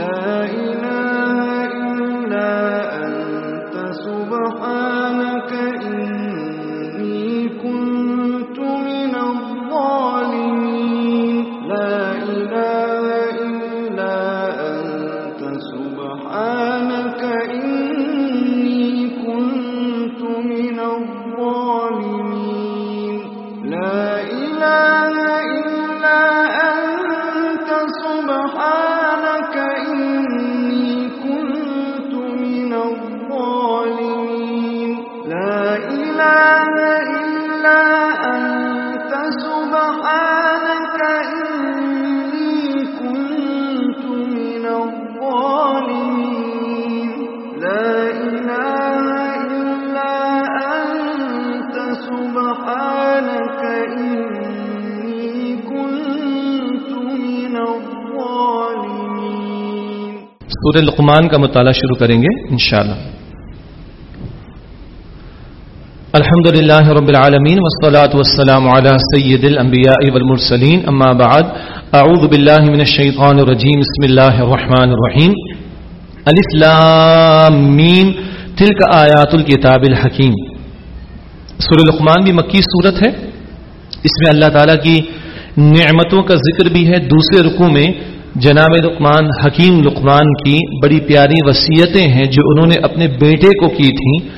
love. سورہ لقمان کا مطالعہ شروع کریں گے انشاءاللہ. الحمد للہ رب العالمین والصلاة والسلام على سید الانبیاء والمرسلین. اما بعد، اعوذ باللہ من الشیطان الرجیم. بسم اللہ الرحمن الرحیم. الف تلک آیات الكتاب الحکیم. سورہ لقمان بھی مکی صورت ہے. اس میں اللہ تعالیٰ کی نعمتوں کا ذکر بھی ہے. دوسرے رکو میں جناب لقمان، حکیم لقمان کی بڑی پیاری وصیتیں ہیں جو انہوں نے اپنے بیٹے کو کی تھیں۔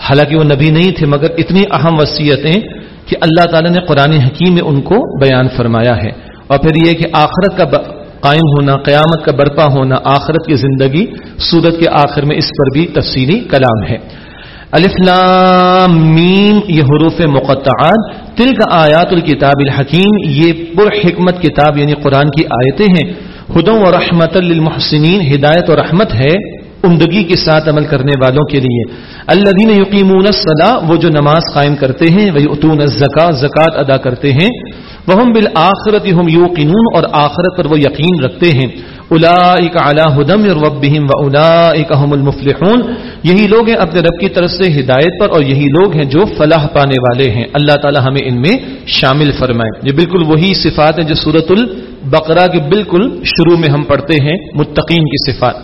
حالانکہ وہ نبی نہیں تھے، مگر اتنی اہم وصیتیں کہ اللہ تعالیٰ نے قرآن حکیم میں ان کو بیان فرمایا ہے۔ اور پھر یہ کہ آخرت کا قائم ہونا، قیامت کا برپا ہونا، آخرت کی زندگی، سورت کے آخر میں اس پر بھی تفصیلی کلام ہے۔ الفلام میم، یہ حروف مقطعات۔ تل کا آیات الکتاب الحکیم، یہ پر حکمت کتاب یعنی قرآن کی آیتیں ہیں۔ ہدم و رحمت للمحسنین، ہدایت و رحمت ہے عمدگی کے ساتھ عمل کرنے والوں کے لیے۔ اللہ دین یقین وہ جو نماز قائم کرتے ہیں وہی اتون زکا زکات ادا کرتے ہیں۔ وہ بالآخرت ہم یوقنون، اور آخرت پر وہ یقین رکھتے ہیں۔ الا اعلیٰ ہدم اور و الا اکم المفلحون۔ یہی لوگ ہیں اپنے رب کی طرف سے ہدایت پر، اور یہی لوگ ہیں جو فلاح پانے والے ہیں۔ اللہ تعالی ہمیں ان میں شامل فرمائے۔ یہ بالکل وہی صفات ہیں جو سورت ال بقرہ کے بالکل شروع میں ہم پڑھتے ہیں متقین کی صفات۔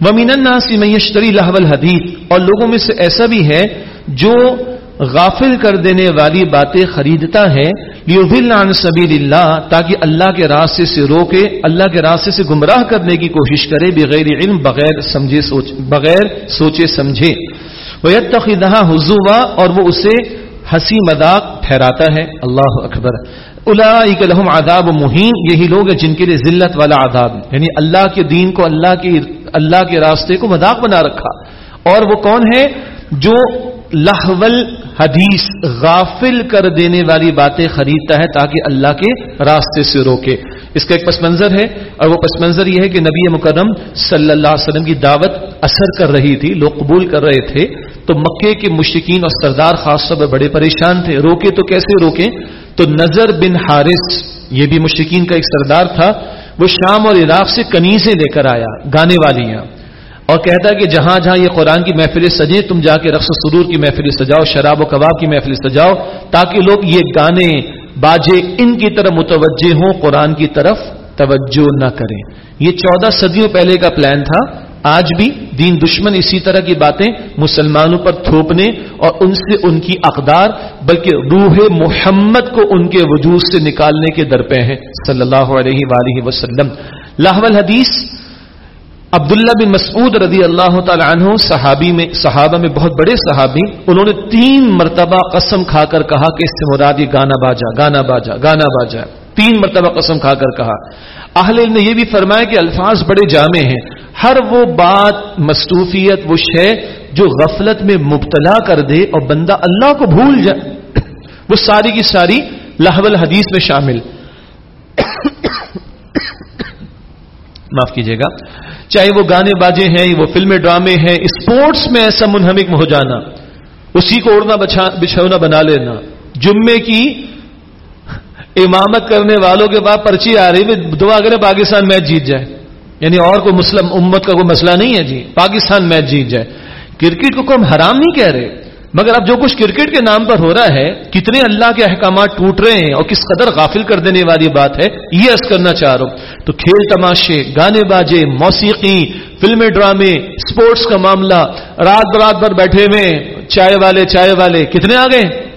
ومین الناس میں یشتری حدیث اور لوگوں میں سے ایسا بھی ہے جو غافل کر دینے والی باتیں خریدتا ہے عن سبیل اللہ تاکہ اللہ کے راستے سے روکے، اللہ کے راستے سے گمراہ کرنے کی کوشش کرے، بغیر علم، بغیر سمجھے سوچ، بغیر سوچے سمجھے۔ وہ حضوا اور وہ اسے ہنسی مذاق ٹھہراتا ہے۔ اللہ اکبر۔ لهم عذاب مہین۔ یہی لوگ ہیں جن کے لیے ذلت والا عذاب یعنی اللہ کے دین کو، اللہ کے اللہ کے راستے کو مذاق بنا رکھا۔ اور وہ کون ہے جو لہول حدیث غافل کر دینے والی باتیں خریدتا ہے تاکہ اللہ کے راستے سے روکے۔ اس کا ایک پس منظر ہے۔ اور وہ پس منظر یہ ہے کہ نبی مکرم صلی اللہ علیہ وسلم کی دعوت اثر کر رہی تھی، لوگ قبول کر رہے تھے۔ تو مکے کے مشکین اور سردار خاص طور پر بڑے پریشان تھے۔ روکے تو کیسے روکیں؟ تو نظر بن حارث، یہ بھی مشکین کا ایک سردار تھا، وہ شام اور عراق سے کنیزیں لے کر آیا، گانے والیاں اور کہتا ہے کہ جہاں جہاں یہ قرآن کی محفل سجے تم جا کے رقص سرور کی محفل سجاؤ، شراب و کباب کی محفل سجاؤ، تاکہ لوگ یہ گانے باجے ان کی طرف متوجہ ہوں، قرآن کی طرف توجہ نہ کریں۔ یہ چودہ صدیوں پہلے کا پلان تھا۔ آج بھی دین دشمن اسی طرح کی باتیں مسلمانوں پر تھوپنے اور ان سے ان کی اقدار، بلکہ روح محمد کو ان کے وجود سے نکالنے کے درپے ہیں۔ صلی اللہ علیہ وآلہ وسلم۔ لاہول حدیث عبداللہ بن مسعود رضی اللہ تعالی عنہ، صحابی میں، صحابہ میں بہت بڑے صحابی، انہوں نے تین مرتبہ قسم کھا کر کہا کہ اس سے مراد یہ گانا باجا گانا باجا گانا باجا۔ تین مرتبہ قسم کھا کر کہا۔ اہل نے یہ بھی فرمایا کہ الفاظ بڑے جامع ہیں۔ ہر وہ بات مصروفیت، وہ شے جو غفلت میں مبتلا کر دے اور بندہ اللہ کو بھول جائے۔ وہ ساری کی ساری لاہول حدیث میں شامل۔ معاف کیجیے گا۔ چاہے وہ گانے بازے ہیں، وہ فلمیں، ڈرامے ہیں، اسپورٹس میں ایسا منہمک ہو جانا، اسی کو اڑنا بچھونا بنا لینا۔ جمعے کی امامت کرنے والوں کے بعد پرچی آ رہی دعا کرے پاکستان میچ جیت جائے۔ یعنی اور کوئی مسلم امت کا کوئی مسئلہ نہیں ہے جی۔ پاکستان میچ جیت جائے۔ کرکٹ کو کوئی ہم حرام نہیں کہہ رہے۔ مگر اب جو کچھ کرکٹ کے نام پر ہو رہا ہے، کتنے اللہ کے احکامات ٹوٹ رہے ہیں اور کس قدر غافل کر دینے والی بات ہے، یہ عرض کرنا چاہ رہا ہوں۔ تو کھیل تماشے، گانے باجے، موسیقی، فلمیں، ڈرامے، سپورٹس کا معاملہ، رات برات بھر بیٹھے ہوئے چائے والے چائے والے، کتنے آ گئے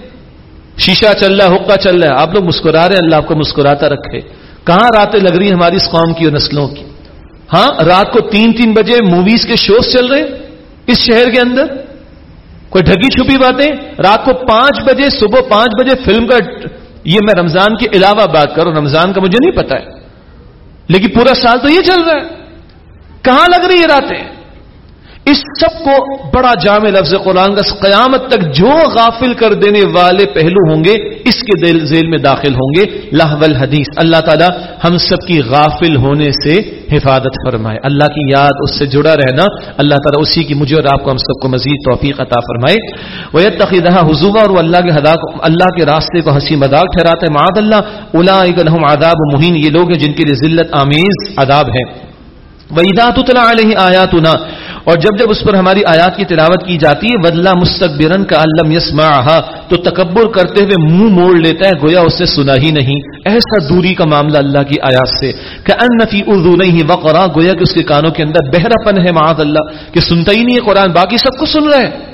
شیشہ چل رہا ہے، حقہ چل رہا ہے۔ آپ لوگ مسکرا رہے ہیں، اللہ آپ کو مسکراتا رکھے۔ کہاں راتیں لگ رہی ہیں ہماری اس قوم کی اور نسلوں کی؟ ہاں رات کو تین تین بجے موویز کے شوز چل رہے اس شہر کے اندر؟ کوئی ڈھگی چھپی باتیں؟ رات کو پانچ بجے، صبح پانچ بجے فلم کا یہ میں رمضان کے علاوہ بات کروں، رمضان کا مجھے نہیں پتا ہے۔ لیکن پورا سال تو یہ چل رہا ہے۔ کہاں لگ رہی ہے راتیں؟ اس سب کو بڑا جامع لفظ قرآن کا قیامت تک جو غافل کر دینے والے پہلو ہوں گے، اس کے دل ذیل میں داخل ہوں گے۔ لاہول حدیث اللہ تعالیٰ ہم سب کی غافل ہونے سے حفاظت فرمائے۔ اللہ کی یاد اس سے جڑا رہنا۔ اللہ تعالیٰ اسی کی مجھے اور آپ کو ہم سب کو مزید توفیق عطا فرمائے۔ وہ تقیدہ حضوبہ اور اللہ کے اللہ کے راستے کو ہنسی مذاق ٹھہراتا ہے معاد اللہ الا آداب مہین یہ لوگ ہیں جن کے لیے ذلت آمیز آداب ہے۔ وَإِذَا عَلَيْهِ آيَاتُنَا اور جب جب اس پر ہماری آیات کی تلاوت کی جاتی ہے بدلا مستقبرن کا علم یسما تو تکبر کرتے ہوئے منہ موڑ لیتا ہے، گویا اسے سنا ہی نہیں۔ ایسا دوری کا معاملہ اللہ کی آیات سے۔ کہ ان نفی اردو نہیں وقرا، گویا کہ اس کے کانوں کے اندر بہرا پن ہے، معاذ اللہ، کہ سنتا ہی نہیں ہے قرآن، باقی سب کو سن رہے ہیں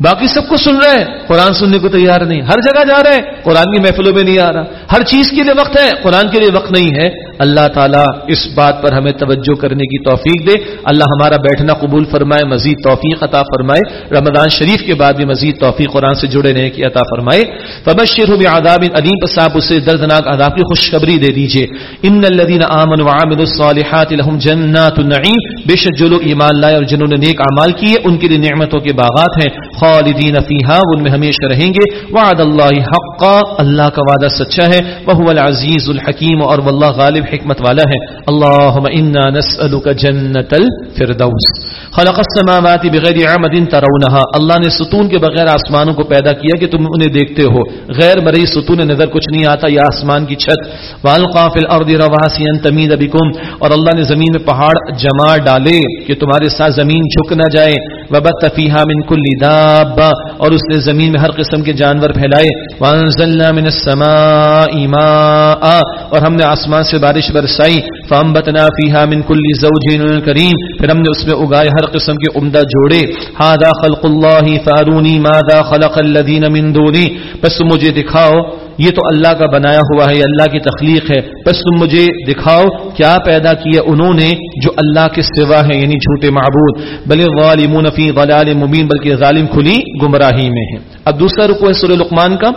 باقی سب کو سن رہے ہیں۔ قرآن سننے کو تیار نہیں۔ ہر جگہ جا رہے ہیں۔ قرآن کی محفلوں میں نہیں آ رہا۔ ہر چیز کے لیے وقت ہے۔ قرآن کے لیے وقت نہیں ہے۔ اللہ تعالیٰ اس بات پر ہمیں توجہ کرنے کی توفیق دے۔ اللہ ہمارا بیٹھنا قبول فرمائے، مزید توفیق عطا فرمائے۔ رمضان شریف کے بعد بھی مزید توفیق قرآن سے جڑے رہنے کی عطا فرمائے۔ فبشر آداب ادیم صاحب اسے دردناک آداب کی خوشخبری دے دیجیے ان الدین امن وعامل الصالحات لهم جنات النعیم۔ بے شک جو لوگ ایمان لائے اور جنہوں نے نیک اعمال کیے، ان کے لیے نعمتوں کے باغات ہیں۔ خالدین فیہا ان میں ہمیشہ رہیں گے۔ وعد اللہ حقا، اللہ کا وعدہ سچا ہے۔ وہ العزیز الحکیم، اور واللہ غالب حکمت والا ہے۔ اللہم انا نسألک جنت الفردوس۔ خلق السماوات بغیر عمد ترونها اللہ نے ستون کے بغیر آسمانوں کو پیدا کیا کہ تم انہیں دیکھتے ہو۔ غیر مرئی ستون نظر کچھ نہیں آتا، یا آسمان کی چھت۔ والقا فی الارض رواسی ان تمید بکم۔ اور اللہ نے زمین میں پہاڑ جمع ڈالے کہ تمہارے ساتھ زمین جھک نہ جائے۔ وبت فیہا من کل دابا اور اس نے زمین میں ہر قسم کے جانور پھیلائے۔ وانزلنا من السماء ماء اور ہم نے آسمان سے بارش برسائی۔ فانبتنا فیہا من كل زوج کریم پھر ہم نے اس میں اگائے ہر قسم کے عمدہ جوڑے۔ هذا خلق اللہ فارونی ماذا خلق الذين من دوني۔ بس مجھے دکھاؤ۔ یہ تو اللہ کا بنایا ہوا ہے، یہ اللہ کی تخلیق ہے۔ بس تم مجھے دکھاؤ، کیا پیدا کیا انہوں نے جو اللہ کے سوا ہے یعنی جھوٹے معبود۔ بلے غالمون فی غلال مبین، بلکہ ظالم کھلی گمراہی میں ہے اب دوسرا رکو ہے سورہ لقمان کا۔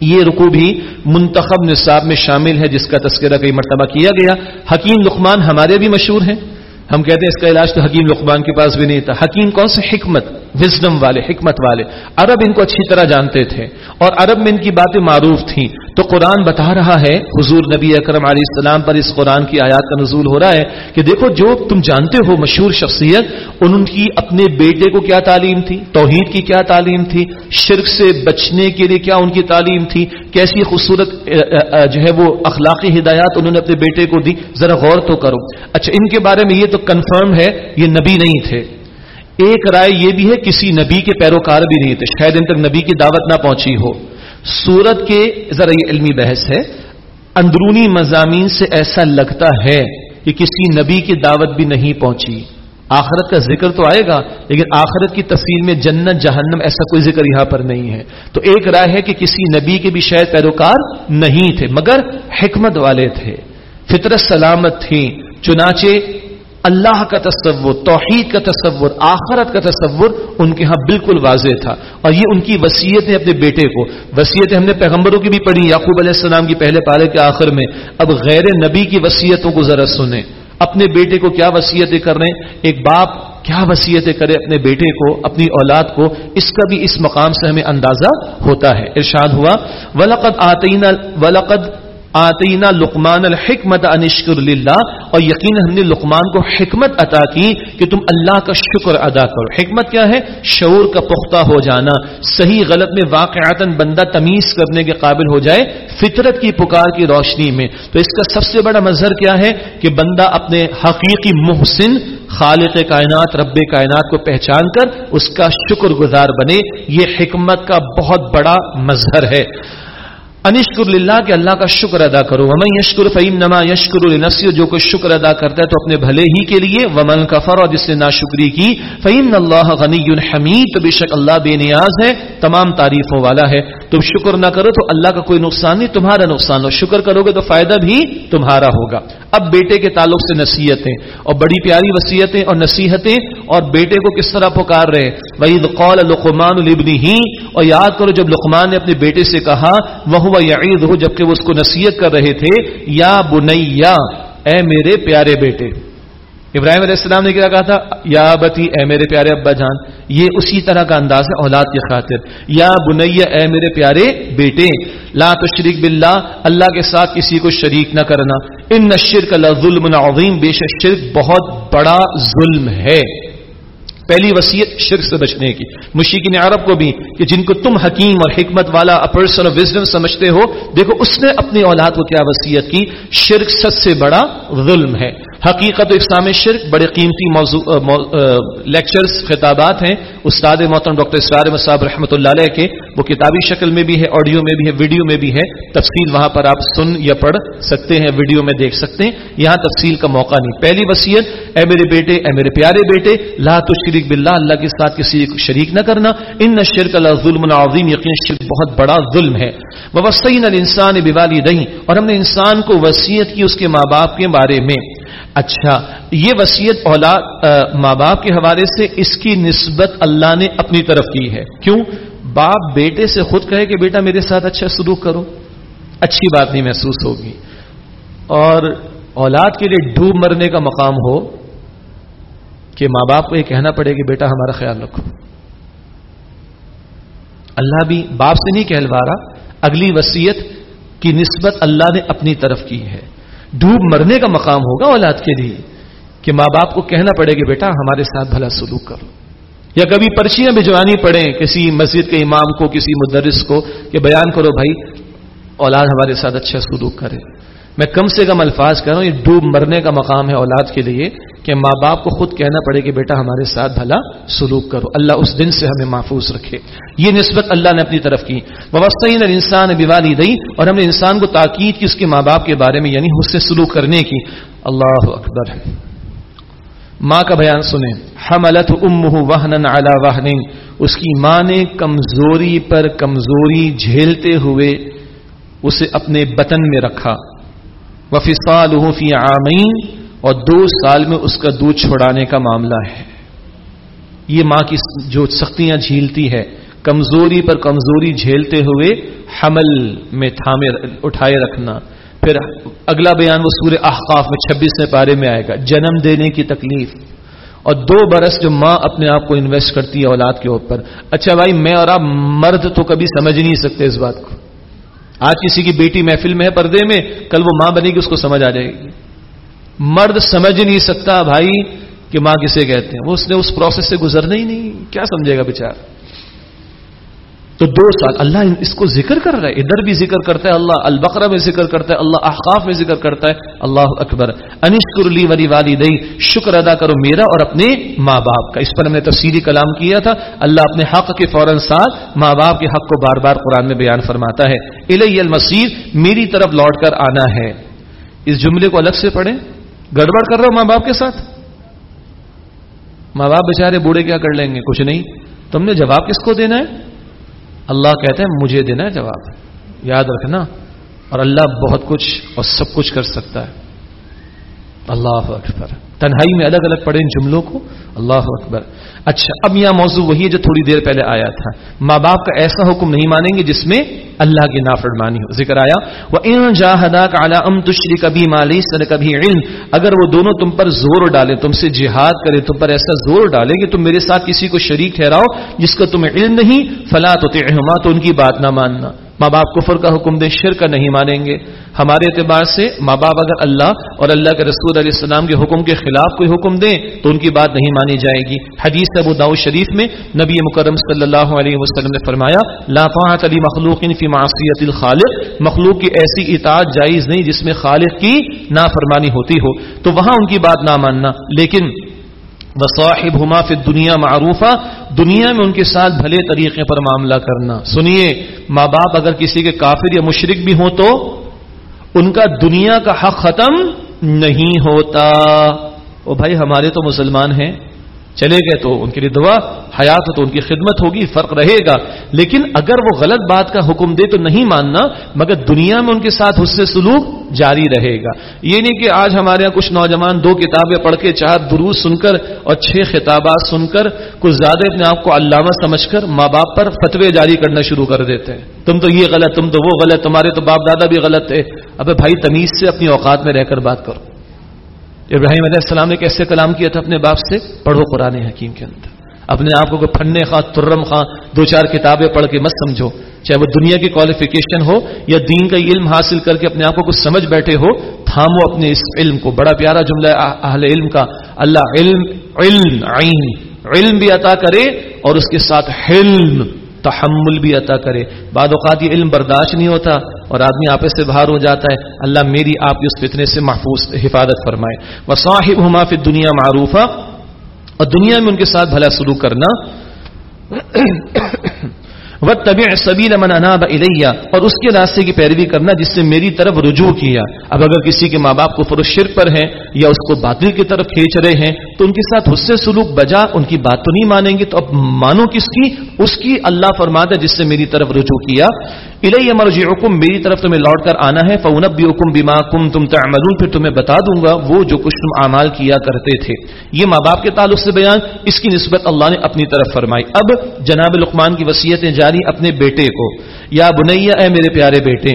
یہ رکو بھی منتخب نصاب میں شامل ہے، جس کا تذکرہ کئی مرتبہ کیا گیا۔ حکیم لقمان ہمارے بھی مشہور ہیں۔ ہم کہتے ہیں اس کا علاج تو حکیم لقمان کے پاس بھی نہیں تھا۔ حکیم کون سے حکمت؟ وزڈم والے، حکمت والے. عرب ان کو اچھی طرح جانتے تھے اور عرب میں ان کی باتیں معروف تھیں. تو قرآن بتا رہا ہے، حضور نبی اکرم علیہ السلام پر اس قرآن کی آیات کا نزول ہو رہا ہے کہ دیکھو جو تم جانتے ہو مشہور شخصیت، ان کی اپنے بیٹے کو کیا تعلیم تھی؟ توحید کی کیا تعلیم تھی؟ شرک سے بچنے کے لیے کیا ان کی تعلیم تھی؟ کیسی خوبصورت جو ہے وہ اخلاقی ہدایات انہوں نے اپنے بیٹے کو دی؟ ذرا غور تو کرو. اچھا ان کے بارے میں یہ تو کنفرم ہے، یہ نبی نہیں تھے. ایک رائے یہ بھی ہے، کسی نبی کے پیروکار بھی نہیں تھے۔ شاید ان تک نبی کی دعوت نہ پہنچی ہو۔ سورت کے ذرا یہ علمی بحث ہے، اندرونی مضامین سے ایسا لگتا ہے کہ کسی نبی کی دعوت بھی نہیں پہنچی۔ آخرت کا ذکر تو آئے گا، لیکن آخرت کی تفصیل میں جنت، جہنم ایسا کوئی ذکر یہاں پر نہیں ہے۔ تو ایک رائے ہے کہ کسی نبی کے بھی شاید پیروکار نہیں تھے، مگر حکمت والے تھے۔ فطرت سلامت تھی چنانچہ اللہ کا تصور، توحید کا تصور، آخرت کا تصور ان کے ہاں بالکل واضح تھا۔ اور یہ ان کی وسیعت ہے اپنے بیٹے کو وسیعت ہم نے پیغمبروں کی بھی پڑھی، یعقوب علیہ السلام کی پہلے پارے کے آخر میں۔ اب غیر نبی کی وسیعتوں کو ذرا سنیں۔ اپنے بیٹے کو کیا وسیعتیں کر رہے ہیں؟ ایک باپ کیا وسیعتیں کرے اپنے بیٹے کو، اپنی اولاد کو؟ اس کا بھی اس مقام سے ہمیں اندازہ ہوتا ہے۔ ارشاد ہوا، ولقد آتینا ولقد آتینا لقمان الحکمت انشکر اللہ اور یقین ہم نے لقمان کو حکمت عطا کی کہ تم اللہ کا شکر ادا کرو۔ حکمت کیا ہے؟ شعور کا پختہ ہو جانا۔ صحیح غلط میں واقعات بندہ تمیز کرنے کے قابل ہو جائے فطرت کی پکار کی روشنی میں۔ تو اس کا سب سے بڑا مظہر کیا ہے؟ کہ بندہ اپنے حقیقی محسن خالق کائنات، رب کائنات کو پہچان کر اس کا شکر گزار بنے۔ یہ حکمت کا بہت بڑا مظہر ہے۔ انشکر اللہ کہ اللہ کا شکر ادا کرو. ومن یشکر فعیم نما یشکر النسی جو کوئی شکر ادا کرتا ہے تو اپنے بھلے ہی کے لیے، ومن کفر اور جس نے ناشکری کی فعیم اللہ غنی الحمید تو بے شک اللہ بے نیاز ہے، تمام تعریفوں والا ہے۔ تم شکر نہ کرو تو اللہ کا کوئی نقصان نہیں، تمہارا نقصان ہو۔ شکر کرو گے تو فائدہ بھی تمہارا ہوگا۔ اب بیٹے کے تعلق سے نصیحتیں اور بڑی پیاری وصیتیں اور نصیحتیں اور بیٹے کو کس طرح پکار رہے وہی قول لقمان البنی ہی اور یاد کرو جب لقمان نے اپنے بیٹے سے کہا وہ یعید ہو جبکہ وہ اس کو نصیحت کر رہے تھے، یا بنیا، اے میرے پیارے بیٹے۔ ابراہیم علیہ السلام نے کیا کہا تھا؟ یا بتی، اے میرے پیارے ابا جان۔ یہ اسی طرح کا انداز ہے اولاد کی خاطر۔ یا بنیا، اے میرے پیارے بیٹے۔ لا تو شریک باللہ، اللہ کے ساتھ کسی کو شریک نہ کرنا۔ ان نشر کا ظلم عظیم، بے شک شرک بہت بڑا ظلم ہے۔ پہلی وصیت شرک سے بچنے کی۔ مشیقین عرب کو بھی کہ جن کو تم حکیم اور حکمت والا پرسن آف وزڈم سمجھتے ہو، دیکھو اس نے اپنی اولاد کو کیا وسیعت کی؟ شرک سب سے بڑا ظلم ہے۔ حقیقت و اقسام شرک، بڑے قیمتی موضوع لیکچرز خطابات ہیں۔ استاد محترم ڈاکٹر اسرار مصعب رحمۃ اللہ علیہ کے، وہ کتابی شکل میں بھی ہے، آڈیو میں بھی ہے، ویڈیو میں بھی ہے۔ تفصیل وہاں پر آپ سن یا پڑھ سکتے ہیں، ویڈیو میں دیکھ سکتے ہیں۔ یہاں تفصیل کا موقع نہیں۔ پہلی وصیت، اے میرے بیٹے، اے میرے پیارے بیٹے، لا تو شریک بلّہ اللہ کے ساتھ کسی شریک نہ کرنا۔ ان نہ شرک اللہ ظلم عظیم، یقین شرک بہت بڑا ظلم ہے۔ وہ وسعین السان بوالی دہی اور ہم نے انسان کو وسیعت کی اس کے ماں باپ کے بارے میں۔ اچھا یہ وسیعت اولاد ماں باپ کے حوالے سے اس کی نسبت اللہ نے اپنی طرف کی ہے۔ کیوں؟ باپ بیٹے سے خود کہے کہ بیٹا میرے ساتھ اچھا سلوک کرو، اچھی بات نہیں محسوس ہوگی۔ اور اولاد کے لیے ڈوب مرنے کا مقام ہو کہ ماں باپ کو یہ کہنا پڑے کہ بیٹا ہمارا خیال رکھو۔ اللہ بھی باپ سے نہیں کہلوا رہا، اگلی وسیعت کی نسبت اللہ نے اپنی طرف کی ہے۔ ڈوب مرنے کا مقام ہوگا اولاد کے لیے کہ ماں باپ کو کہنا پڑے کہ بیٹا ہمارے ساتھ بھلا سلوک کرو۔ یا کبھی پرچیاں بھجوانی پڑیں کسی مسجد کے امام کو، کسی مدرس کو کہ بیان کرو بھائی، اولاد ہمارے ساتھ اچھا سلوک کرے۔ میں کم سے کم الفاظ کہہ رہا ہوں، یہ ڈوب مرنے کا مقام ہے اولاد کے لیے۔ کہ ماں باپ کو خود کہنا پڑے کہ بیٹا ہمارے ساتھ بھلا سلوک کرو۔ اللہ اس دن سے ہمیں محفوظ رکھے۔ یہ نسبت اللہ نے اپنی طرف کی۔ وسطین انسان بیوالی دئی اور ہم نے انسان کو تاکید کی اس کے ماں باپ کے بارے میں یعنی اس سے سلوک کرنے کی۔ اللہ اکبر۔ ماں کا بیان سنیں۔ حملت ام وحن اعلی واہن اس کی ماں نے کمزوری پر کمزوری جھیلتے ہوئے اسے اپنے بطن میں رکھا۔ وفصال فی عامین اور دو سال میں اس کا دودھ چھوڑانے کا معاملہ ہے۔ یہ ماں کی جو سختیاں جھیلتی ہے، کمزوری پر کمزوری جھیلتے ہوئے حمل میں تھامے اٹھائے رکھنا۔ پھر اگلا بیان وہ سورہ احقاف میں چھبیسویں پارے میں آئے گا، جنم دینے کی تکلیف۔ اور دو برس جو ماں اپنے آپ کو انویسٹ کرتی ہے اولاد کے اوپر۔ اچھا بھائی، میں اور آپ مرد تو کبھی سمجھ نہیں سکتے اس بات کو۔ آج کسی کی بیٹی محفل میں ہے پردے میں، کل وہ ماں بنے گی، اس کو سمجھ آ جائے گی۔ مرد سمجھ نہیں سکتا بھائی کہ ماں کسے کہتے ہیں۔ وہ اس نے اس پروسیس سے گزرنا ہی نہیں۔ کیا سمجھے گا بےچار تو دو سال اللہ اس کو ذکر کر رہا ہے۔ ادھر بھی ذکر کرتا ہے اللہ، البقرہ میں ذکر کرتا ہے، اللہ احقاف میں ذکر کرتا ہے۔ اللہ اکبر۔ انشکر لی ولی والی دئی شکر ادا کرو میرا اور اپنے ماں باپ کا۔ اس پر ہم نے تفصیلی کلام کیا تھا۔ اللہ اپنے حق کے فوراً ساتھ ماں باپ کے حق کو بار بار قرآن میں بیان فرماتا ہے۔ الی المسیر میری طرف لوٹ کر آنا ہے۔ اس جملے کو الگ سے پڑھیں۔ گڑبڑ کر رہا ہو ماں باپ کے ساتھ؟ ماں باپ بےچارے بوڑھے کیا کر لیں گے؟ کچھ نہیں۔ تم نے جواب کس کو دینا ہے؟ اللہ کہتے ہیں مجھے دینا ہے جواب۔ یاد رکھنا، اور اللہ بہت کچھ اور سب کچھ کر سکتا ہے۔ اللہ اکبر۔ تنہائی میں الگ الگ پڑھے ان جملوں کو؟ اللہ اکبر۔ اچھا اب یہاں موضوع وہی ہے جو تھوڑی دیر پہلے آیا تھا۔ ماں باپ کا ایسا حکم نہیں مانیں گے جس میں اللہ کی نافرمانی ہو۔ ذکر آیا وہ ان جاہدا ام تشری کبھی مالی سر کبھی علم۔ اگر وہ دونوں تم پر زور ڈالیں، تم سے جہاد کرے تم پر ایسا زور ڈالیں کہ تم میرے ساتھ کسی کو شریک ٹھہراؤ جس کا تمہیں علم نہیں، فلا تو تو ان کی بات نہ ماننا۔ ماں باپ کفر کا حکم دے شر کا نہیں مانیں گے۔ ہمارے اعتبار سے ماں باپ اگر اللہ اور اللہ کے رسول علیہ السلام کے حکم کے خلاف کوئی حکم دیں، تو ان کی بات نہیں مانی جائے گی۔ حدیث ابو داؤ شریف میں نبی مکرم صلی اللہ علیہ وسلم نے فرمایا، لا علی مخلوق فی معصیت الخالق۔ مخلوق کی ایسی اطاعت جائز نہیں جس میں خالق کی نافرمانی ہوتی ہو۔ تو وہاں ان کی بات نہ ماننا، لیکن وصاحب ہما فی دنیا معروفہ، دنیا میں ان کے ساتھ بھلے طریقے پر معاملہ کرنا۔ سنیے، ماں باپ اگر کسی کے کافر یا مشرق بھی ہوں تو ان کا دنیا کا حق ختم نہیں ہوتا۔ او بھائی، ہمارے تو مسلمان ہیں۔ چلے گئے تو ان کے لیے دعا، حیات تو ان کی خدمت ہوگی، فرق رہے گا۔ لیکن اگر وہ غلط بات کا حکم دے تو نہیں ماننا، مگر دنیا میں ان کے ساتھ حسن سلوک جاری رہے گا۔ یہ نہیں کہ آج ہمارے یہاں کچھ نوجوان دو کتابیں پڑھ کے چار دروس سن کر اور چھ خطابات سن کر کچھ زیادہ اپنے آپ کو علامہ سمجھ کر ماں باپ پر فتوے جاری کرنا شروع کر دیتے ہیں۔ تم تو یہ غلط، تم تو وہ غلط، تمہارے تو باپ دادا بھی غلط تھے۔ ابے بھائی تمیز سے اپنی اوقات میں رہ کر بات کرو۔ ابراہیم علیہ السلام نے کیسے کلام کیا تھا اپنے باپ سے؟ پڑھو قرآن حکیم کے اندر۔ اپنے آپ کو پھننے خاں ترم خاں دو چار کتابیں پڑھ کے مت سمجھو۔ چاہے وہ دنیا کی کوالیفیکیشن ہو یا دین کا علم حاصل کر کے اپنے آپ کو کچھ سمجھ بیٹھے ہو، تھامو اپنے اس علم کو۔ بڑا پیارا جملہ ہے اہل علم کا۔ اللہ علم علم، عین۔ علم بھی عطا کرے اور اس کے ساتھ حلم۔ تحمل بھی عطا کرے۔ بعد اوقات یہ علم برداشت نہیں ہوتا اور آدمی آپس سے باہر ہو جاتا ہے۔ اللہ میری آپ کی اس فتنے سے محفوظ، حفاظت فرمائے۔ وہ صاحب ہما فی دنیا معروف اور دنیا میں ان کے ساتھ بھلا سلوک کرنا۔ وہ طبی سبیل من اناب الیہ اور اس کے راستے کی پیروی کرنا جس سے میری طرف رجوع کیا۔ اب اگر کسی کے ماں باپ کو فروش شرک پر ہیں یا اس کو باطل کی طرف کھینچ رہے ہیں تو ان کے ساتھ حصے سلوک بجا، ان کی بات تو نہیں مانیں گے، تو اب مانو کس کی؟ اس کی اللہ فرماتا جس سے میری طرف رجوع کیا۔ الیہ مرجعکم، میری طرف تمہیں لوٹ کر آنا ہے۔ فونبئکم بما کنتم تعملون، پھر تمہیں بتا دوں گا، وہ جو کچھ تم اعمال کیا کرتے تھے۔ یہ ماں باپ کے تعلق سے بیان، اس کی نسبت اللہ نے اپنی طرف فرمائی۔ اب جناب لقمان کی وصیتیں جاری اپنے بیٹے کو۔ یا بنیا اے میرے پیارے بیٹے،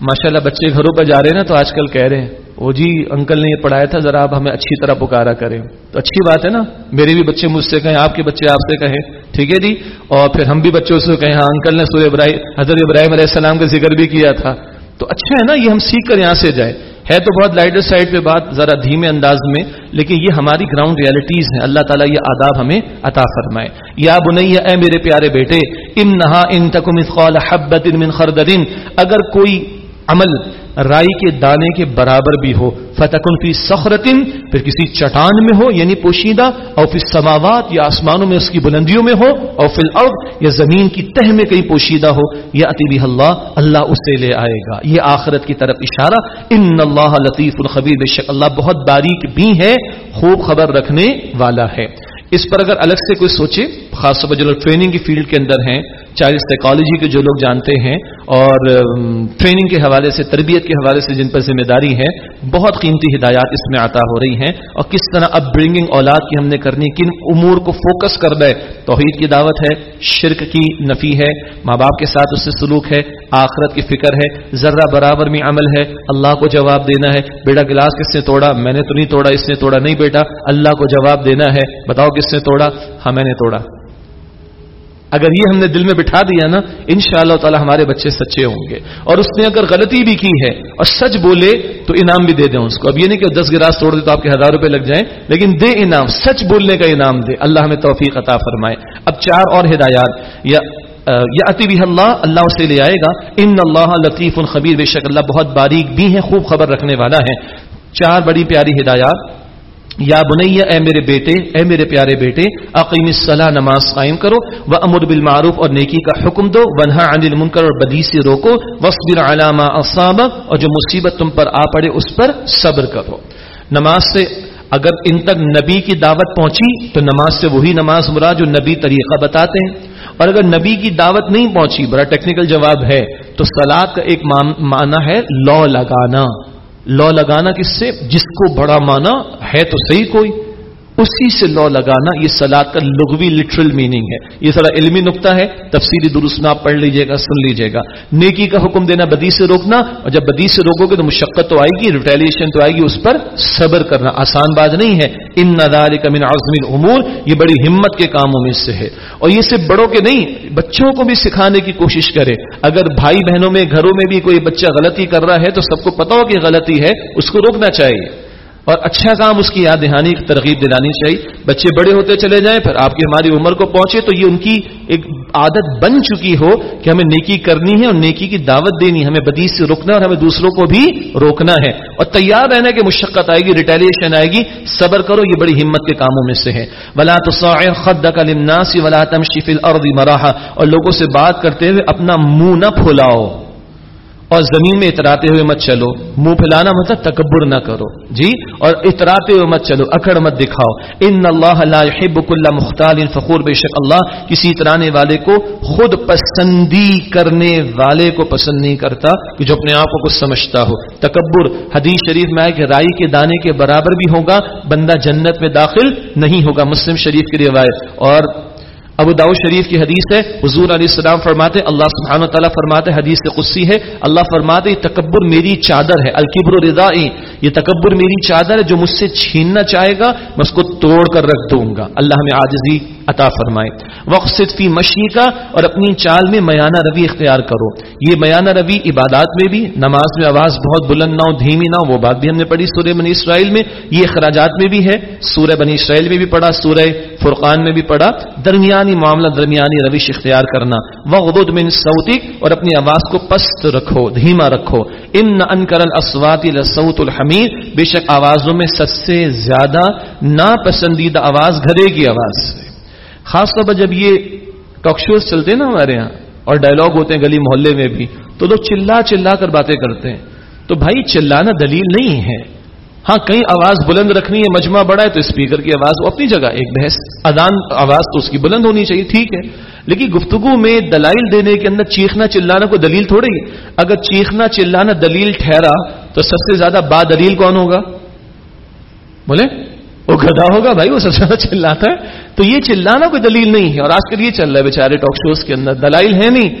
ماشاءاللہ بچے گھروں پر جا رہے ہیں نا تو آج کل کہہ رہے ہیں۔ وہ جی انکل نے یہ پڑھایا تھا، ذرا آپ ہمیں اچھی طرح پکارا کریں۔ تو اچھی بات ہے نا۔ میرے بھی بچے مجھ سے کہیں، آپ کے بچے آپ سے کہیں۔ ٹھیک ہے جی؟ اور پھر ہم بھی بچوں سے کہیں ہاں انکل نے سورہ ابراہیم حضرت ابراہیم علیہ السلام کا ذکر بھی کیا تھا۔ تو اچھا ہے نا، یہ ہم سیکھ کر یہاں سے جائے ہے تو بہت لائٹر سائڈ پہ بات ذرا دھیمے انداز میں، لیکن یہ ہماری گراؤنڈ ریالٹیز ہیں۔ اللہ تعالیٰ یہ آداب ہمیں عطا فرمائے۔ یا بنیا اے میرے پیارے بیٹے ان نہا ان تکم خردرین اگر کوئی عمل رائی کے دانے کے برابر بھی ہو۔ فتح فی سخرتن پھر کسی چٹان میں ہو یعنی پوشیدہ اور پھر سماوات یا آسمانوں میں، اس کی بلندیوں میں ہو اور فی الارض، یا زمین کی تہ میں کہیں پوشیدہ ہو۔ یا اطیبی اللہ اللہ اسے لے آئے گا۔ یہ آخرت کی طرف اشارہ۔ ان اللہ لطیف الخبیر، بے شک اللہ بہت باریک بھی ہے، خوب خبر رکھنے والا ہے۔ اس پر اگر الگ سے کوئی سوچے، خاص طور پر جو لوگ ٹریننگ کی فیلڈ کے اندر ہیں چاہے سائیکالوجی کے جو لوگ جانتے ہیں اور ٹریننگ کے حوالے سے، تربیت کے حوالے سے جن پر ذمہ داری ہے، بہت قیمتی ہدایات اس میں عطا ہو رہی ہیں۔ اور کس طرح اب برنگنگ اولاد کی ہم نے کرنی، کن امور کو فوکس کر دے توحید کی دعوت ہے، شرک کی نفی ہے، ماں باپ کے ساتھ اس سے سلوک ہے، آخرت کی فکر ہے، ذرہ برابر میں عمل ہے، اللہ کو جواب دینا ہے، بیٹا گلاس کس نے توڑا؟ میں نے تو نہیں توڑا، اس نے توڑا نہیں بیٹا، اللہ کو جواب دینا ہے، بتاؤ کس نے توڑا؟ ہاں میں نے توڑا۔ اگر یہ ہم نے دل میں بٹھا دیا نا ان شاء اللہ تعالی ہمارے بچے سچے ہوں گے۔ اور اس نے اگر غلطی بھی کی ہے اور سچ بولے، تو انعام بھی دے دیں اس کو۔ اب یہ نہیں کہ دس گراس توڑ دے تو آپ کے ہزار روپے لگ جائیں، لیکن دے انعام، سچ بولنے کا انعام دے۔ اللہ ہمیں توفیق عطا فرمائے۔ اب چار اور ہدایات۔ یا یا بھی اللہ اللہ اسے لے آئے گا۔ ان اللہ لطیف الخبیر بے شک اللہ بہت باریک بھی ہے، خوب خبر رکھنے والا ہے۔ چار بڑی پیاری ہدایات۔ یا بنیا اے میرے بیٹے، اے میرے پیارے بیٹے عقیم الصلاح نماز قائم کرو وہ امر بالمعروف اور نیکی کا حکم دو، ونہا عن المنکر اور بدی سے روکو وصبر علامہ اصاب، اور جو مصیبت تم پر آ پڑے اس پر صبر کرو۔ نماز سے اگر ان تک نبی کی دعوت پہنچی، تو نماز سے وہی نماز مراد جو نبی طریقہ بتاتے ہیں۔ اور اگر نبی کی دعوت نہیں پہنچی، بڑا ٹیکنیکل جواب ہے، تو سلاد کا ایک معنی ہے لو لگانا۔ لو لگانا کس سے؟ جس کو بڑا مانا ہے تو صحیح کوئی۔ اسی سے لو لگانا یہ سلاد کا لغوی لٹرل میننگ ہے۔ یہ سارا علمی نقطہ ہے، تفصیلی درست میں آپ پڑھ لیجیے گا، سن لیجیے گا۔ نیکی کا حکم دینا، بدی سے روکنا، اور جب بدی سے روکو گے تو مشقت تو آئے گی ریٹیلیشن تو آئے گی، اس پر صبر کرنا۔ آسان بات نہیں ہے۔ ان ندار من عظم امور یہ بڑی ہمت کے کاموں میں سے ہے۔ اور یہ صرف بڑوں کے نہیں، بچوں کو بھی سکھانے کی کوشش کرے۔ اگر بھائی بہنوں میں، گھروں میں بھی کوئی بچہ غلطی کر رہا ہے تو سب کو پتا ہو کہ غلطی ہے، اس کو روکنا چاہیے۔ اور اچھا کام اس کی یاد دہانی ترغیب دلانی چاہیے۔ بچے بڑے ہوتے چلے جائیں، پھر آپ کی ہماری عمر کو پہنچے تو یہ ان کی ایک عادت بن چکی ہو کہ ہمیں نیکی کرنی ہے اور نیکی کی دعوت دینی ہمیں بدی سے روکنا اور ہمیں دوسروں کو بھی روکنا ہے۔ اور تیار رہنا کہ مشقت آئے گی ریٹیلیشن آئے گی۔ صبر کرو، یہ بڑی ہمت کے کاموں میں سے ہے۔ ولا تو خد ولا تمشي في الارض مراحا۔ اور لوگوں سے بات کرتے ہوئے اپنا منہ نہ پھولاؤ۔ اور زمین میں اتراتے ہوئے مت چلو، منہ پھیلانا مطلب تکبر نہ کرو۔ جی اور اتراتے ہوئے مت چلو، اکڑ مت دکھاؤ۔ ان اللہ لا يحب كل مختال فخور، بے شک اللہ کسی اترانے والے کو خود پسندی کرنے والے کو پسند نہیں کرتا کہ جو اپنے آپ کو کچھ سمجھتا ہو۔ تکبر، حدیث شریف میں آئے کہ رائی کے دانے کے برابر بھی ہوگا، بندہ جنت میں داخل نہیں ہوگا، مسلم شریف کی روایت۔ اور ابو داؤ شریف کی حدیث ہے، حضور علیہ السلام فرماتے، اللہ سبحانہ تعالیٰ فرماتے، حدیث سے قصی ہے، اللہ فرماتے، یہ تکبر میری چادر ہے، الکبر رضا یہ تکبر میری چادر ہے جو مجھ سے چھیننا چاہے گا، میں اس کو توڑ کر رکھ دوں گا۔ اللہ ہمیں عاجزی عطا فرمائے۔ وقت فی مشی کا اور اپنی چال میں میانہ روی اختیار کرو۔ یہ میانہ روی عبادات میں بھی، نماز میں آواز بہت بلند نہ ہو، دھیمی نہ ہو، وہ بات بھی ہم نے پڑھی سورہ بنی اسرائیل میں۔ یہ اخراجات میں بھی ہے، سورہ بنی اسرائیل میں بھی پڑھا، سورہ فرقان میں بھی پڑھا۔ درمیانی معاملہ، درمیانی روش اختیار کرنا۔ وغدود من صوتک اور اپنی آواز کو پست رکھو، دھیما رکھو۔ ان انکر الاسوات لصوت الحمید۔ بے شک آوازوں میں سب سے زیادہ ناپسندیدہ آواز گھرے کی آواز خاص طور پر جب یہ ٹاک شوز چلتے ہیں نا ہمارے یہاں اور ڈائلگ ہوتے ہیں گلی محلے میں بھی، تو لوگ چلا چلا کر باتیں کرتے ہیں۔ تو بھائی چلانا دلیل نہیں ہے۔ ہاں کہیں آواز بلند رکھنی ہے، مجمع بڑا ہے تو اسپیکر کی آواز وہ اپنی جگہ، ایک بحث ادان آواز تو اس کی بلند ہونی چاہیے، ٹھیک ہے۔ لیکن گفتگو میں دلائل دینے کے اندر چیخنا چلانا کوئی دلیل تھوڑی اگر چیخنا چلانا دلیل ٹھہرا تو سب سے زیادہ با دلیل کون ہوگا؟ بولے وہ گدا ہوگا بھائی، وہ سب سے زیادہ چلاتا ہے۔ تو یہ چلانا کوئی دلیل نہیں ہے۔ اور آج کل یہ چل رہا ہے بےچارے ٹاک شوز کے اندر۔ دلائل ہے نہیں،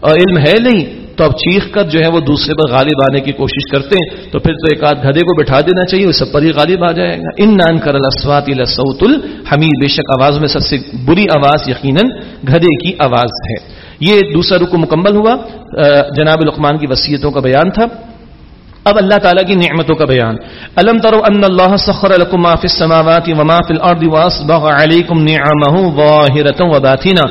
اور علم ہے نہیں۔ تو اب چیخ کر جو ہے وہ دوسرے پر غالب آنے کی کوشش کرتے ہیں۔ تو پھر تو ایک آدھ گدے کو بٹھا دینا چاہیے، وہ سب پر ہی غالب آ جائے گا۔ ان نان کر السوات السعت الحمید۔ بے شک آواز میں سب سے بری آواز یقیناً گدے کی آواز ہے۔ یہ دوسرا رکو مکمل ہوا۔ جناب القمان کی وصیتوں کا بیان تھا۔ اب اللہ تعالیٰ کی نعمتوں کا بیان۔ الم ترو ان اللہ سخر لكم ما في السماوات وما في الارض واسبغ عليكم نعمه ظاهره وباطنه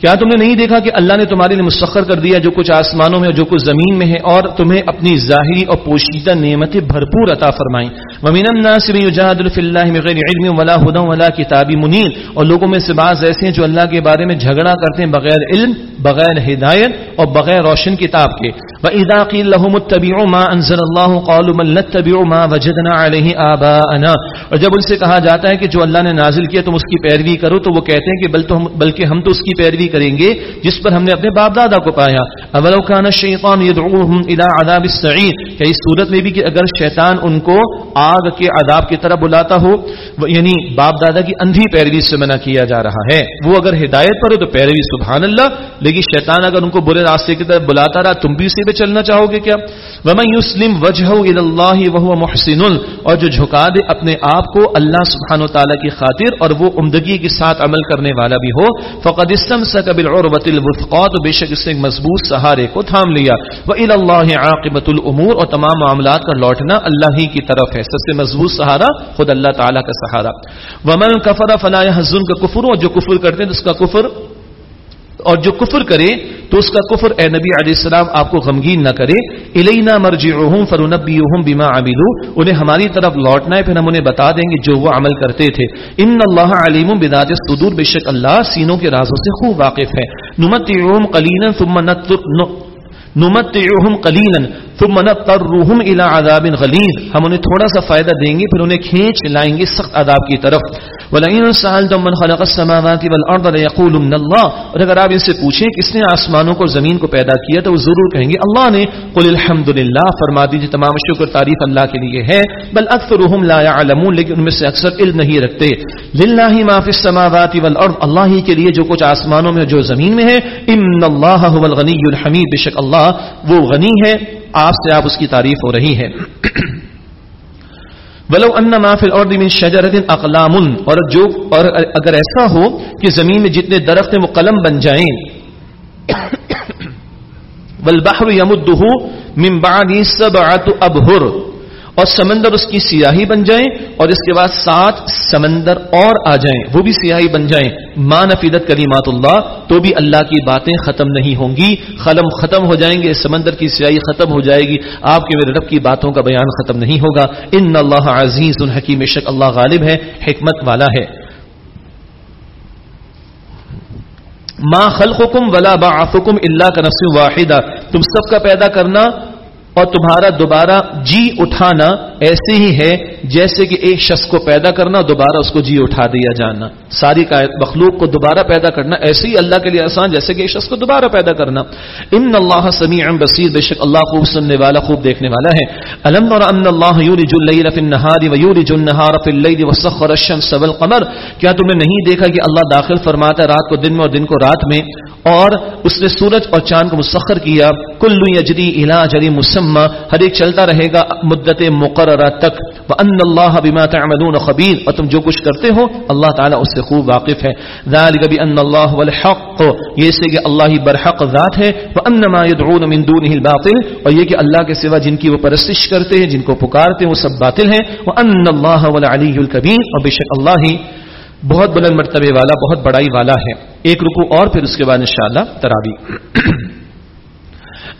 کیا تم نے نہیں دیکھا کہ اللہ نے تمہارے لیے مسخر کر دیا جو کچھ آسمانوں میں اور جو کچھ زمین میں ہے اور تمہیں اپنی ظاہری اور پوشیدہ نعمتیں بھرپور عطا فرمائیں؟ ومن الناس من يجادل في الله بغير علم ولا هدى ولا كتاب منير۔ اور لوگوں میں سے بعض ایسے ہیں جو اللہ کے بارے میں جھگڑا کرتے ہیں بغیر علم، بغیر ہدایت اور بغیر روشن کتاب کے۔ واذا قيل لهم اتبعوا ما انزل الله قالوا بل نتبع ما وجدنا عليه آباءنا۔ اور جب ان سے کہا جاتا ہے کہ جو اللہ نے نازل کیا تم اس کی پیروی کرو تو وہ کہتے ہیں کہ بلکہ ہم تو اس کی پیروی کریں گے جس پر ہم نے اپنے باپ دادا کو پایا۔ اولو کان الشیطان يدعوهم الى عذاب السعیر۔ کہ اس صورت میں بھی کہ اگر شیطان ان کو آگ کے عذاب کی طرف بلاتا ہو یعنی باپ دادا کی اندھی پیروی سے منع کیا جا رہا ہے۔ وہ اگر ہدایت پر ہو تو پیروی، سبحان اللہ۔ لیکن شیطان اگر ان کو برے راستے کی طرف بلاتا رہا، تم بھی اسی پہ چلنا چاہو گے کیا؟ ومن يسلم وجهه الى الله وهو محسن۔ اور جو جھکا دے اپنے آپ کو اللہ سبحانہ و تعالی کی خاطر اور وہ عمدگی کے ساتھ عمل کرنے والا بھی ہو، فقد استمسك بالعروة تو بے شک اس نے ایک مضبوط سہارے کو تھام لیا۔ وہ اللہ عاقبت العمور اور تمام معاملات کا لوٹنا اللہ ہی کی طرف ہے۔ سب سے مضبوط سہارا خود اللہ تعالیٰ کا سہارا۔ ومن کفر فلاح حزن کا کفر اور جو کفر کرتے ہیں اس کا کفر اور جو کفر کرے تو اس کا کفر اے نبی علیہ السلام آپ کو غمگین نہ کرے۔ الینا مرجعهم فرنبئهم بما عملوا انہیں ہماری طرف لوٹنا ہے، پھر ہم انہیں بتا دیں گے جو وہ عمل کرتے تھے۔ ان اللہ علیم بذات الصدور۔ بے شک اللہ سینوں کے رازوں سے خوب واقف ہے۔ نمتعهم قليلا ثم نمتعهم قليلا ثم نضطرهم الى عذاب غلیظ۔ ہم انہیں تھوڑا سا فائدہ دیں گے، پھر انہیں کھینچ لائیں گے سخت عذاب کی طرف۔ ولئن سالتم من خلق السماوات والارض ليقولن الله اور اگر آپ ان سے پوچھیں کس نے آسمانوں کو زمین کو پیدا کیا تو وہ ضرور کہیں گے، اللہ نے قل الحمدللہ فرما دیجیے، تمام شکر، تعریف اللہ کے لیے ہے، بل اکثرهم لا يعلمون، لیکن ان میں سے اکثر علم نہیں رکھتے۔ للہ ما فی السماوات والارض اللہ ہی کے لیے جو کچھ آسمانوں میں جو زمین میں ہے۔ ان اللہ هو الغنی الحمید بے شک اللہ وہ غنی ہے، آپ سے آپ اس کی تعریف ہو رہی ہے۔ ولو ان ما فی الارض من شجرۃ اقلام، اور جو اور اگر ایسا ہو کہ زمین میں جتنے درخت ہیں وہ قلم بن جائیں۔ والبحر يمده من بعد سبعه ابہر اور سمندر اس کی سیاہی بن جائیں اور اس کے بعد سات سمندر اور آ جائیں، وہ بھی سیاہی بن جائیں۔ ماں نفیدت کلیمات اللہ، تو بھی اللہ کی باتیں ختم نہیں ہوں گی۔ قلم ختم ہو جائیں گے، سمندر کی سیاہی ختم ہو جائے گی۔ آپ کے میرے رب کی باتوں کا بیان ختم نہیں ہوگا۔ ان اللہ عزیز الحکیم شک اللہ غالب ہے، حکمت والا ہے۔ ماں خلقکم ولا بعثکم اللہ کا نفس واحدہ تم سب کا پیدا کرنا اور تمہارا دوبارہ جی اٹھانا ایسے ہی ہے جیسے کہ ایک شخص کو پیدا کرنا، دوبارہ اس کو جی اٹھا دیا جانا۔ ساری مخلوق کو دوبارہ پیدا کرنا، ایسے ہی اللہ کے لیے آسان، جیسے کہ ایک شخص کو دوبارہ پیدا کرنا۔ ان اللہ سمیع بصیر، بے شک اللہ خوب سننے والا، خوب دیکھنے والا ہے۔ الم اور ان اللہ یورج اللیل فی النہار و یورج النہار فی اللیل وسخر الشمس والقمر۔ کیا تم نے نہیں دیکھا کہ اللہ داخل فرماتا ہے رات کو دن میں اور دن کو رات میں؟ اور اس نے سورج اور چاند کو مسخر کیا۔ کلو یجری الا جری مسم ہر ایک چلتا رہے گا مدت مقررہ تک۔ وان ان اللہ بما تعملون خبیر اور تم جو کچھ کرتے ہو، اللہ تعالیٰ اس سے خوب واقف ہے۔ ذالک بان اللہ والحق یہ سے کہ اللہ ہی برحق ذات ہے۔ وان ما يدعون من دونه الباطل۔ اور یہ کہ اللہ کے سوا جن کی وہ پرستش کرتے ہیں، جن کو پکارتے ہیں، وہ سب باطل ہیں۔ وان اللہ والعلی الکبیر اور بے شک اللہ ہی بہت بلند مرتبے والا، بہت بڑائی والا ہے۔ ایک رکو اور پھر اس کے بعد انشاءاللہ تراوی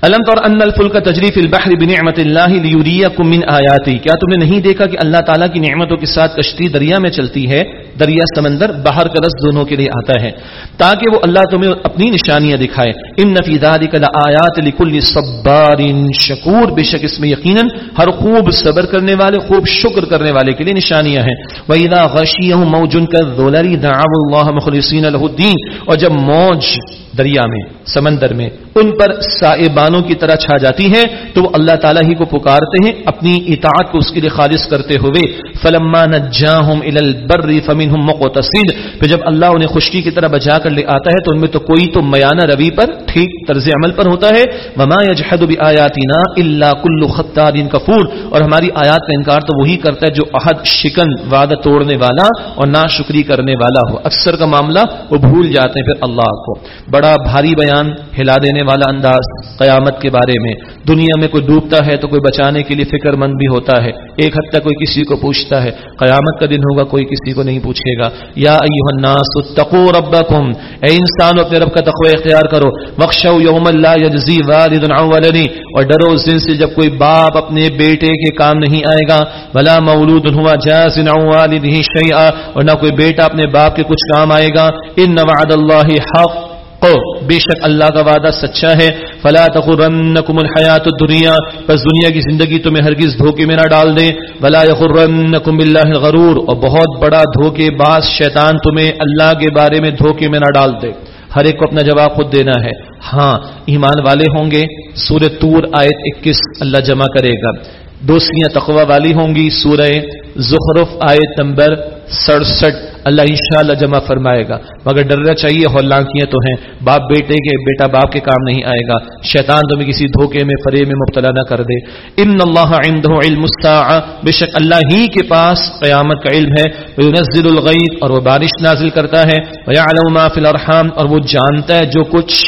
الم طور ان الفل کا تجریف البحر بنعمت اللہ لیوریکم من آیاتی۔ کیا تم نے نہیں دیکھا کہ اللہ تعالیٰ کی نعمتوں کے ساتھ کشتی دریا میں چلتی ہے؟ دریا سمندر باہر کا رس دونوں کے لیے آتا ہے۔ تاکہ وہ اللہ تمہیں اپنی نشانیاں دکھائے۔ ان نفی دادی کل آیات لکل صبار شکور۔ بے شک اس میں یقیناً ہر خوب صبر کرنے والے، خوب شکر کرنے والے کے لیے نشانیاں ہیں۔ وَإِذَا غَشِيَهُ مَوْجٌ كَالذُّلَلِ دَعَوُ اللَّهَ مُخْلِصِينَ لَهُ الدِّينَ۔ اور جب موج دریا میں، سمندر میں، ان پر سائبانوں کی طرح چھا جاتی ہے تو وہ اللہ تعالیٰ ہی کو پکارتے ہیں، اپنی اطاعت کو اس کے لیے خالص کرتے ہوئے، فلما نجاہم البر مقتصد پھر جب اللہ انہیں خشکی کی طرح بچا کر لے آتا ہے، تو ان میں تو کوئی تو میانہ روی پر ٹھیک طرز عمل پر ہوتا ہے۔ وما يجحد بآياتنا الا كل خطار كفور۔ اور ہماری آیات کا انکار تو وہی کرتا ہے جو عہد شکن، وعدہ توڑنے والا اور ناشکری کرنے والا ہو۔ اکثر کا معاملہ وہ بھول جاتے ہیں پھر اللہ کو۔ بڑا بڑا بھاری بیان ہلا دینے والا انداز قیامت کے بارے میں۔ دنیا میں کوئی ڈوبتا ہے تو کوئی بچانے کے لیے فکر مند بھی ہوتا ہے۔ ایک حد تک کوئی کسی کو پوچھتا ہے۔ قیامت کا دن ہوگا، کوئی کسی کو نہیں پوچھے گا۔ یا ایوہ الناس اتقو ربکم۔ اے انسان، اپنے رب کا تقوی اختیار کرو۔ وخشو یوم اللہ یجزی والد عن ولدی۔ اور ڈرو اس دن سے جب کوئی باپ اپنے بیٹے کے کام نہیں آئے گا۔ ولا مولود ہوا جاز عن والدہ شیئا۔ اور نہ کوئی بیٹا اپنے باپ کے کچھ کام آئے گا۔ ان وعد اللہ حق۔ بے شک اللہ کا وعدہ سچا ہے۔ فلا تغرنکم الحیات الدنیا پس دنیا کی زندگی تمہیں ہرگز دھوکے میں نہ ڈال دے ولا یغرنکم باللہ الغرور۔ اور بہت بڑا دھوکے باز شیطان تمہیں اللہ کے بارے میں دھوکے میں نہ ڈال دے۔ ہر ایک کو اپنا جواب خود دینا ہے۔ ہاں ایمان والے ہوں گے۔ سورہ تور آیت اکیس اللہ جمع کرے گا۔ دوستیاں تقوی والی ہوں گی۔ سورہ زخرف آیت نمبر سڑسٹھ، اللہ انشاءاللہ جمع فرمائے گا۔ مگر ڈرنا چاہیے، ہولانکیاں تو ہیں۔ باپ بیٹے کے بیٹا باپ کے کام نہیں آئے گا۔ شیطان تمہیں کسی دھوکے میں، فرے میں مبتلا نہ کر دے۔ ان اللہ عنده علم الساعه بے شک اللہ ہی کے پاس قیامت کا علم ہے۔ وينزل الغیث اور وہ بارش نازل کرتا ہے۔ ويعلم ما في الارحام اور وہ جانتا ہے جو کچھ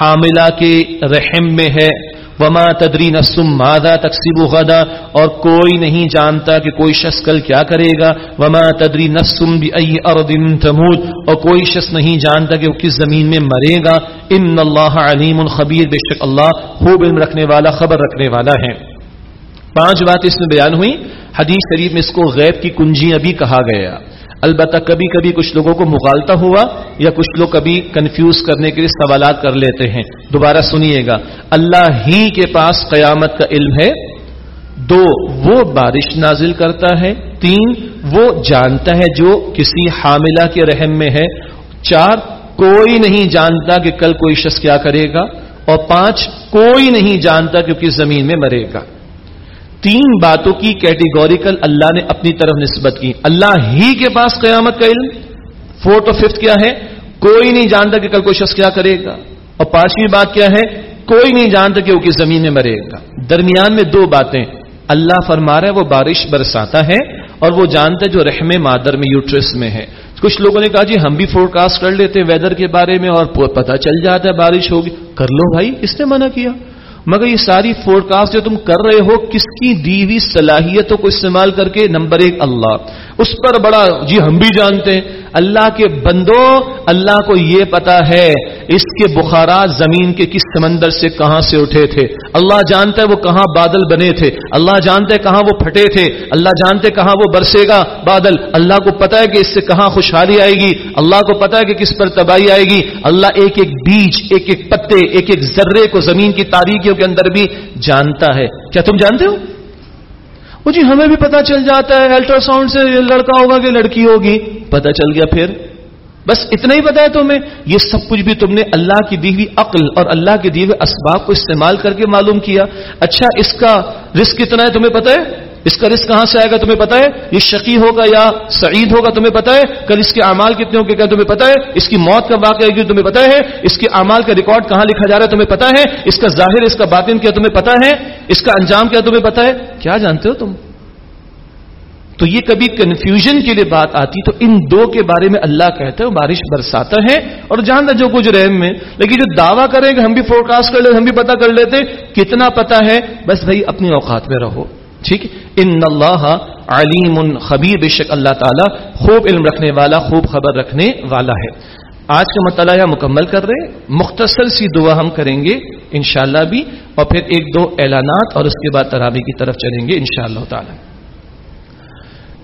حاملہ کے رحم میں ہے۔ وما تدری نسم مادہ تقسیب غدا اور کوئی نہیں جانتا کہ کوئی شخص کل کیا کرے گا وما تدری نسم بھی ارد تمود اور کوئی شخص نہیں جانتا کہ وہ کس زمین میں مرے گا ان اللہ علیم الخبیر بے شک اللہ خوب علم رکھنے والا، خبر رکھنے والا ہے۔ پانچ بات اس میں بیان ہوئی، حدیث شریف میں اس کو غیب کی کنجیاں بھی کہا گیا۔ البتہ کبھی کبھی کچھ لوگوں کو مغالتا ہوا یا کچھ لوگ کبھی کنفیوز کرنے کے لیے سوالات کر لیتے ہیں۔ دوبارہ سنیے گا۔ اللہ ہی کے پاس قیامت کا علم ہے۔ دو، وہ بارش نازل کرتا ہے۔ تین، وہ جانتا ہے جو کسی حاملہ کے رحم میں ہے۔ چار، کوئی نہیں جانتا کہ کل کوئی شخص کیا کرے گا۔ اور پانچ، کوئی نہیں جانتا کہ کس زمین میں مرے گا۔ تین باتوں کی کیٹیگوریکل اللہ نے اپنی طرف نسبت کی۔ اللہ ہی کے پاس قیامت کا علم فورتھ اور ففتھ کیا ہے؟ کوئی نہیں جانتا کہ کل کوئی شخص کیا کرے گا۔ اور پانچویں بات کیا ہے؟ کوئی نہیں جانتا کہ وہ کس زمین میں مرے گا۔ درمیان میں دو باتیں۔ اللہ فرما رہا ہے وہ بارش برساتا ہے اور وہ جانتا ہے جو رحم مادر میں، یوٹرس میں ہے۔ کچھ لوگوں نے کہا جی ہم بھی فور کاسٹ کر لیتے ویدر کے بارے میں اور پتہ چل جاتا ہے بارش ہوگی۔ کر لو بھائی کس نے منع کیا۔ مگر یہ ساری فورکاسٹ جو تم کر رہے ہو، کس کی دیوی صلاحیتوں کو استعمال کر کے؟ نمبر ایک، اللہ۔ اس پر بڑا جی ہم بھی جانتے ہیں، اللہ کے بندو اللہ کو یہ پتا ہے، اس کے بخارات زمین کے کس سمندر سے کہاں سے اٹھے تھے۔ اللہ جانتا ہے وہ کہاں بادل بنے تھے۔ اللہ جانتا ہے کہاں وہ پھٹے تھے۔ اللہ جانتے کہاں وہ برسے گا بادل۔ اللہ کو پتا ہے کہ اس سے کہاں خوشحالی آئے گی۔ اللہ کو پتا ہے کہ کس پر تباہی آئے گی۔ اللہ ایک ایک بیج، ایک ایک پتے، ایک ایک ذرے کو زمین کی تاریخیوں کے اندر بھی جانتا ہے۔ کیا تم جانتے ہو؟ وہ جی ہمیں بھی پتا چل جاتا ہے الٹرا ساؤنڈ سے لڑکا ہوگا کہ لڑکی ہوگی۔ پتا چل گیا پھر؟ بس اتنا ہی پتا ہے تمہیں۔ یہ سب کچھ بھی تم نے اللہ کی دی ہوئی عقل اور اللہ کے دیے ہوئے اسباب کو استعمال کر کے معلوم کیا۔ اچھا اس کا رسک کتنا ہے تمہیں پتا ہے؟ اس کا رسک کہاں سے آئے گا تمہیں پتا ہے؟ یہ شقی ہوگا یا سعید ہوگا تمہیں پتا ہے؟ کل اس کے اعمال کتنے ہوں گے کیا تمہیں پتا ہے؟ اس کی موت کا واقعہ ہے تمہیں پتا ہے؟ اس کے اعمال کا ریکارڈ کہاں لکھا جا رہا ہے تمہیں پتا ہے؟ اس کا ظاہر، اس کا باطن کیا تمہیں پتا ہے؟ اس کا انجام کیا تمہیں پتا ہے؟ کیا جانتے ہو تم؟ تو یہ کبھی کنفیوژن کے لیے بات آتی تو ان دو کے بارے میں اللہ کہتا ہے بارش برساتا ہے اور جانتا جو کچھ رحم میں، لیکن جو دعویٰ کریں کہ ہم بھی فور کاسٹ کر لیتے ہم بھی پتا کر لیتے، کتنا پتا ہے؟ بس بھائی اپنی اوقات میں رہو، ٹھیک ہے؟ ان اللہ علیم خبیر بے شک اللہ تعالیٰ خوب علم رکھنے والا، خوب خبر رکھنے والا ہے۔ آج کا مطالعہ مکمل کر رہے مختصر سی دعا ہم کریں گے انشاءاللہ بھی، اور پھر ایک دو اعلانات اور اس کے بعد تراوی کی طرف چلیں گے انشاءاللہ تعالی۔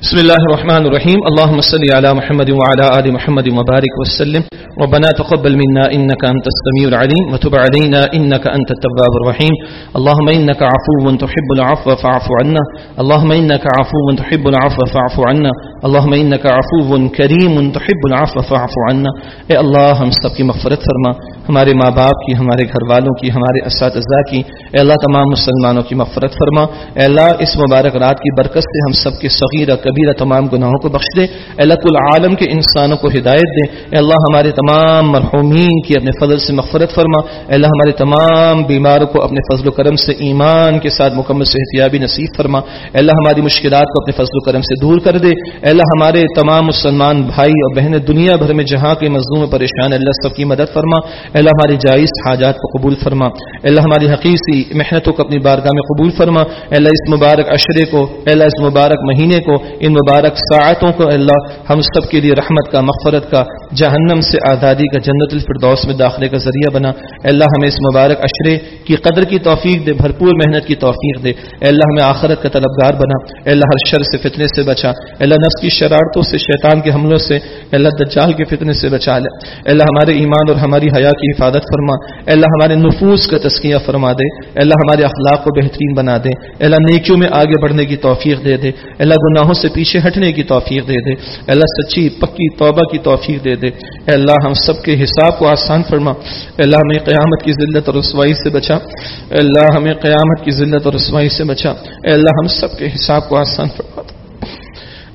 بسم الله الرحمن الرحيم. اللهم صل على محمد وعلى آل محمد وبارك وسلم. ربنا تقبل منا إنك أنت السميع العليم وتب علينا إنك أنت التواب الرحيم. اللهم إنك عفو تحب العفو فاعف عنا. اللهم إنك عفو تحب العفو فاعف عنا. اللهم إنك عفو كريم تحب العفو فاعف عنا. اے اللہ، ہم سب کی مغفرت فرما. ہمارے ماں باپ کی، ہمارے گھر والوں کی، ہمارے اساتذہ کی، اے اللہ، تمام مسلمانوں کی مغفرت فرما. اے اللہ، اس مبارک رات کی برکت سے ہم سب کے صغیر کبیرہ تمام گناہوں کو بخش دے۔ اللہ کل عالم کے انسانوں کو ہدایت دے۔ اے اللہ ہمارے تمام مرحومین کی اپنے فضل سے مغفرت فرما۔ اے اللہ ہمارے تمام بیماروں کو اپنے فضل و کرم سے ایمان کے ساتھ مکمل صحتیابی نصیب فرما۔ اے اللہ ہماری مشکلات کو اپنے فضل و کرم سے دور کر دے۔ اے اللہ ہمارے تمام مسلمان بھائی اور بہنیں دنیا بھر میں جہاں کے مظلوم پریشان اللہ سب کی مدد فرما۔ اے اللہ ہماری جائز حاجات کو قبول فرما۔ اے اللہ ہماری حقیقی محنتوں کو اپنی بارگاہ میں قبول فرما۔ اے اللہ اس مبارک عشرے کو، اے اللہ اس مبارک مہینے کو ان مبارک ساعتوں کو اللہ ہم سب کے لیے رحمت کا مغفرت کا جہنم سے آزادی کا جنت الفردوس میں داخلے کا ذریعہ بنا اللہ ہمیں اس مبارک اشرے کی قدر کی توفیق دے بھرپور محنت کی توفیق دے اللہ ہمیں آخرت کا طلبگار بنا اللہ ہر شر سے فتنے سے بچا اللہ نفس کی شرارتوں سے شیطان کے حملوں سے اللہ دجال کے فتنے سے بچا لے اللہ ہمارے ایمان اور ہماری حیا کی حفاظت فرما اللہ ہمارے نفوس کا تسکیہ فرما دے اللہ ہمارے اخلاق کو بہترین بنا دے اللہ نیکیوں میں آگے بڑھنے کی توفیق دے دے اللہ گناہوں سے پیچھے ہٹنے کی توفیق دے دے۔ اے اللہ سچی، پکی، توبہ کی توفیق دے دے۔ اے اللہ ہم سب کے حساب کو آسان فرما۔ اے اللہ ہمیں قیامت کی ذلت اور رسوائی سے بچا۔ اے اللہ ہمیں قیامت کی ذلت اور رسوائی سے بچا۔ اے اللہ ہم سب کے حساب کو آسان فرما۔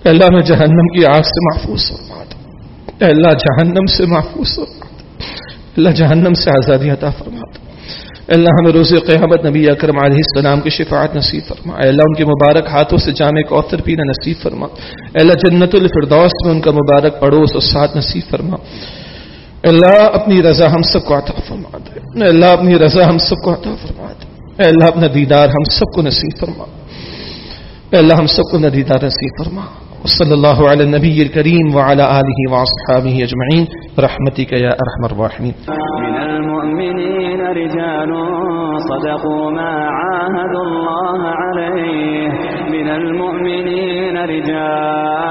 اے اللہ ہمیں جہنم کی آگ سے محفوظ فرما۔ اے اللہ جہنم سے محفوظ فرما۔ اللہ جہنم سے آزادی عطا فرما۔ اللہ ہمیں روز قیامت نبی اکرم علیہ السلام کی شفاعت نصیب فرما اے اللہ ان کے مبارک ہاتھوں سے جامع کوثر پینا نصیب فرما۔ اے اللہ جنت الفردوس میں ان کا مبارک پڑوس اور ساتھ نصیب فرما۔ اللہ اپنی رضا ہم سب کو عطا فرما دے۔ اللہ اپنی رضا ہم سب کو عطا فرما دے۔ اے اللہ اپنا دیدار ہم سب کو نصیب فرما۔ اے اللہ ہم سب کو ندیدار نصیب فرما۔ صلی اللہ علی نبی الكریم وعلی آلہ واصحابہ اجمعین، رحمتک یا ارحم الراحمین. من المؤمنین رجال صدقوا ما عاهدوا الله عليه من المؤمنین رجال